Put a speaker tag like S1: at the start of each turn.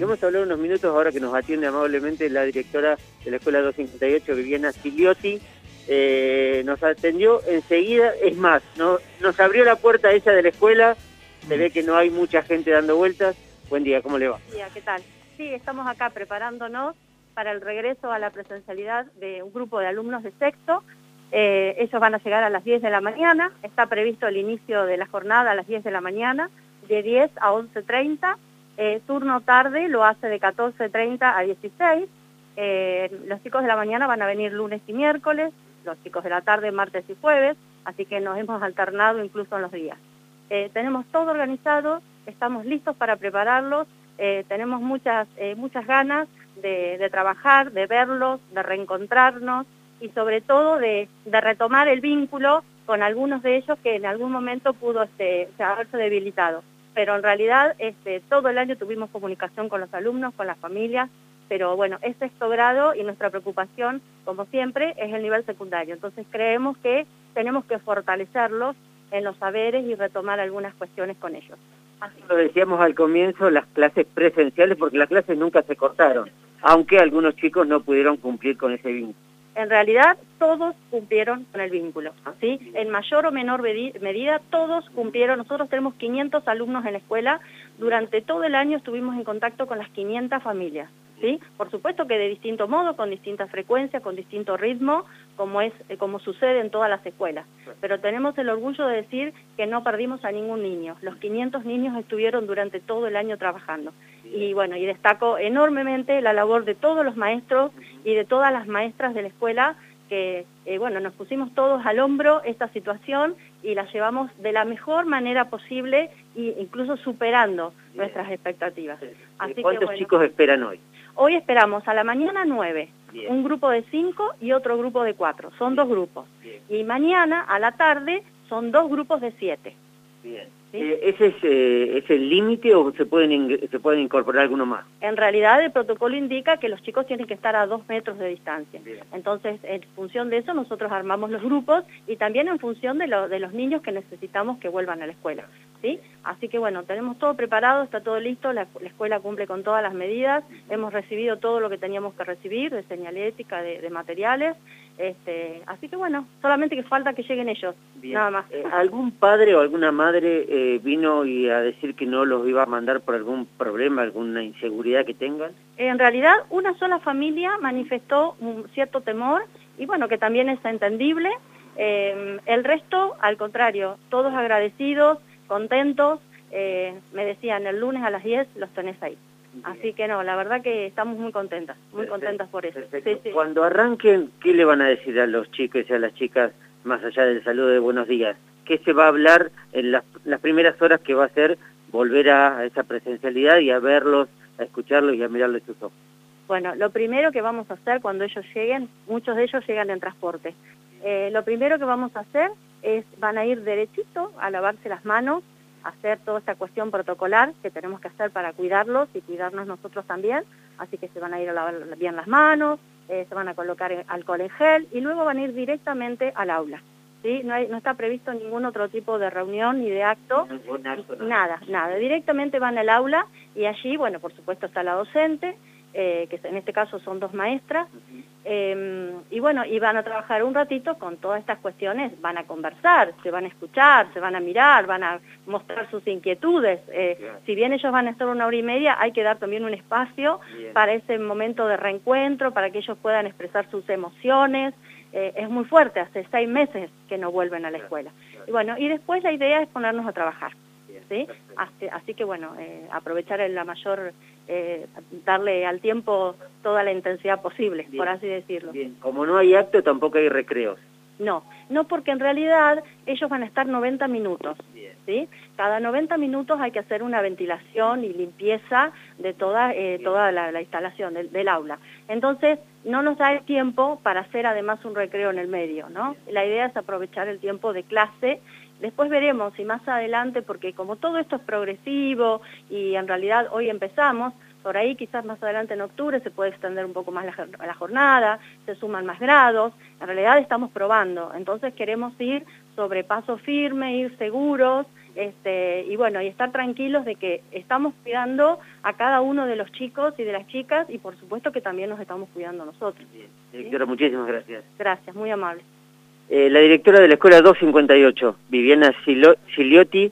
S1: Vamos a hablar unos minutos ahora que nos atiende amablemente la directora de la Escuela 258, Viviana Siliotti. Eh, nos atendió enseguida, es más, no, nos abrió la puerta ella de la escuela, se ve que no hay mucha gente dando vueltas. Buen día, ¿cómo le va?
S2: Buen día, ¿qué tal? Sí, estamos acá preparándonos para el regreso a la presencialidad de un grupo de alumnos de sexto. Eh, ellos van a llegar a las 10 de la mañana, está previsto el inicio de la jornada a las 10 de la mañana, de 10 a 11.30 eh, turno tarde lo hace de 14.30 a 16. Eh, los chicos de la mañana van a venir lunes y miércoles, los chicos de la tarde martes y jueves, así que nos hemos alternado incluso en los días. Eh, tenemos todo organizado, estamos listos para prepararlos, tenemos muchas, muchas ganas de, trabajar, de verlos, de reencontrarnos y sobre todo de, retomar el vínculo con algunos de ellos que en algún momento pudo este, haberse debilitado pero en realidad este, todo el año tuvimos comunicación con los alumnos, con las familias, pero bueno, es sexto grado y nuestra preocupación, como siempre, es el nivel secundario. Entonces creemos que tenemos que fortalecerlos en los saberes y retomar algunas cuestiones con ellos.
S1: Así lo decíamos al comienzo, las clases presenciales, porque las clases nunca se cortaron, aunque algunos chicos no pudieron cumplir con ese vínculo
S2: en realidad todos cumplieron con el vínculo, ¿sí? En mayor o menor medida todos cumplieron, nosotros tenemos 500 alumnos en la escuela, durante todo el año estuvimos en contacto con las 500 familias, ¿sí? Por supuesto que de distinto modo, con distinta frecuencia, con distinto ritmo, como, es, eh, como sucede en todas las escuelas. Pero tenemos el orgullo de decir que no perdimos a ningún niño. Los 500 niños estuvieron durante todo el año trabajando. Y bueno, y destaco enormemente la labor de todos los maestros y de todas las maestras de la escuela que, eh, bueno, nos pusimos todos al hombro esta situación y la llevamos de la mejor manera posible e incluso superando nuestras expectativas.
S1: ¿Cuántos chicos esperan hoy?
S2: Hoy esperamos a la mañana nueve, un grupo de cinco y otro grupo de cuatro, son dos grupos. Y mañana a la tarde son dos grupos de siete.
S1: Bien. Eh, ¿Ese eh, es, el límite o se pueden, se pueden incorporar alguno más?
S2: En realidad el protocolo indica que los chicos tienen que estar a dos metros de distancia. Entonces, en función de eso nosotros armamos los grupos y también en función de, de los niños que necesitamos que vuelvan a la escuela. ¿sí? Así que bueno, tenemos todo preparado, está todo listo, la, escuela cumple con todas las medidas, hemos recibido todo lo que teníamos que recibir de señalética, de, de materiales, este, así que bueno, solamente que falta que lleguen ellos, nada más.
S1: Eh, ¿Algún padre o alguna madre eh, vino y a decir que no los iba a mandar por algún problema, alguna inseguridad que tengan?
S2: En realidad, una sola familia manifestó un cierto temor y bueno, que también es entendible. Eh, el resto, al contrario, todos agradecidos, contentos. me decían, el lunes a las 10 los tenés ahí. Así que no, la verdad que estamos muy contentas, muy contentas por eso.
S1: Cuando arranquen, ¿qué le van a decir a los chicos y a las chicas, más allá del saludo de buenos días? ¿Qué se va a hablar en las, primeras horas que va a ser volver a, esa presencialidad y a verlos, a escucharlos y a mirarles sus ojos?
S2: Bueno, lo primero que vamos a hacer cuando ellos lleguen, muchos de ellos llegan en transporte, eh, lo primero que vamos a hacer es, van a ir derechito a lavarse las manos, hacer toda esta cuestión protocolar que tenemos que hacer para cuidarlos y cuidarnos nosotros también, así que se van a ir a lavar bien las manos, eh, se van a colocar alcohol en gel y luego van a ir directamente al aula. ¿Sí? No, hay, no está previsto ningún otro tipo de reunión ni de acto, nada, nada. Directamente van al aula y allí, bueno, por supuesto está la docente, eh, que en este caso son dos maestras, em, y bueno, y van a trabajar un ratito con todas estas cuestiones, van a conversar, se van a escuchar, se van a mirar, van a mostrar sus inquietudes. Eh, si bien ellos van a estar una hora y media, hay que dar también un espacio para ese momento de reencuentro, para que ellos puedan expresar sus emociones. Eh, es muy fuerte, hace seis meses que no vuelven a la escuela. Y bueno, y después la idea es ponernos a trabajar. ¿Sí? Así, que bueno, eh, aprovechar en la mayor, eh, darle al tiempo toda la intensidad posible, por así decirlo.
S1: Bien, como no hay acto, tampoco hay recreos.
S2: No, no porque en realidad ellos van a estar 90 minutos, ¿sí? Cada 90 minutos hay que hacer una ventilación y limpieza de toda, eh, toda la, instalación del, del, aula. Entonces, no nos da el tiempo para hacer además un recreo en el medio, ¿no? La idea es aprovechar el tiempo de clase Después veremos si más adelante, porque como todo esto es progresivo y en realidad hoy empezamos, por ahí quizás más adelante en octubre se puede extender un poco más la, jornada, se suman más grados, en realidad estamos probando, entonces queremos ir sobre paso firme, ir seguros Este, y bueno, y estar tranquilos de que estamos cuidando a cada uno de los chicos y de las chicas y por supuesto que también nos estamos cuidando nosotros.
S1: Bien. Directora, muchísimas gracias.
S2: Gracias, muy amable.
S1: Eh, la directora de la Escuela 258, Viviana Siliotti,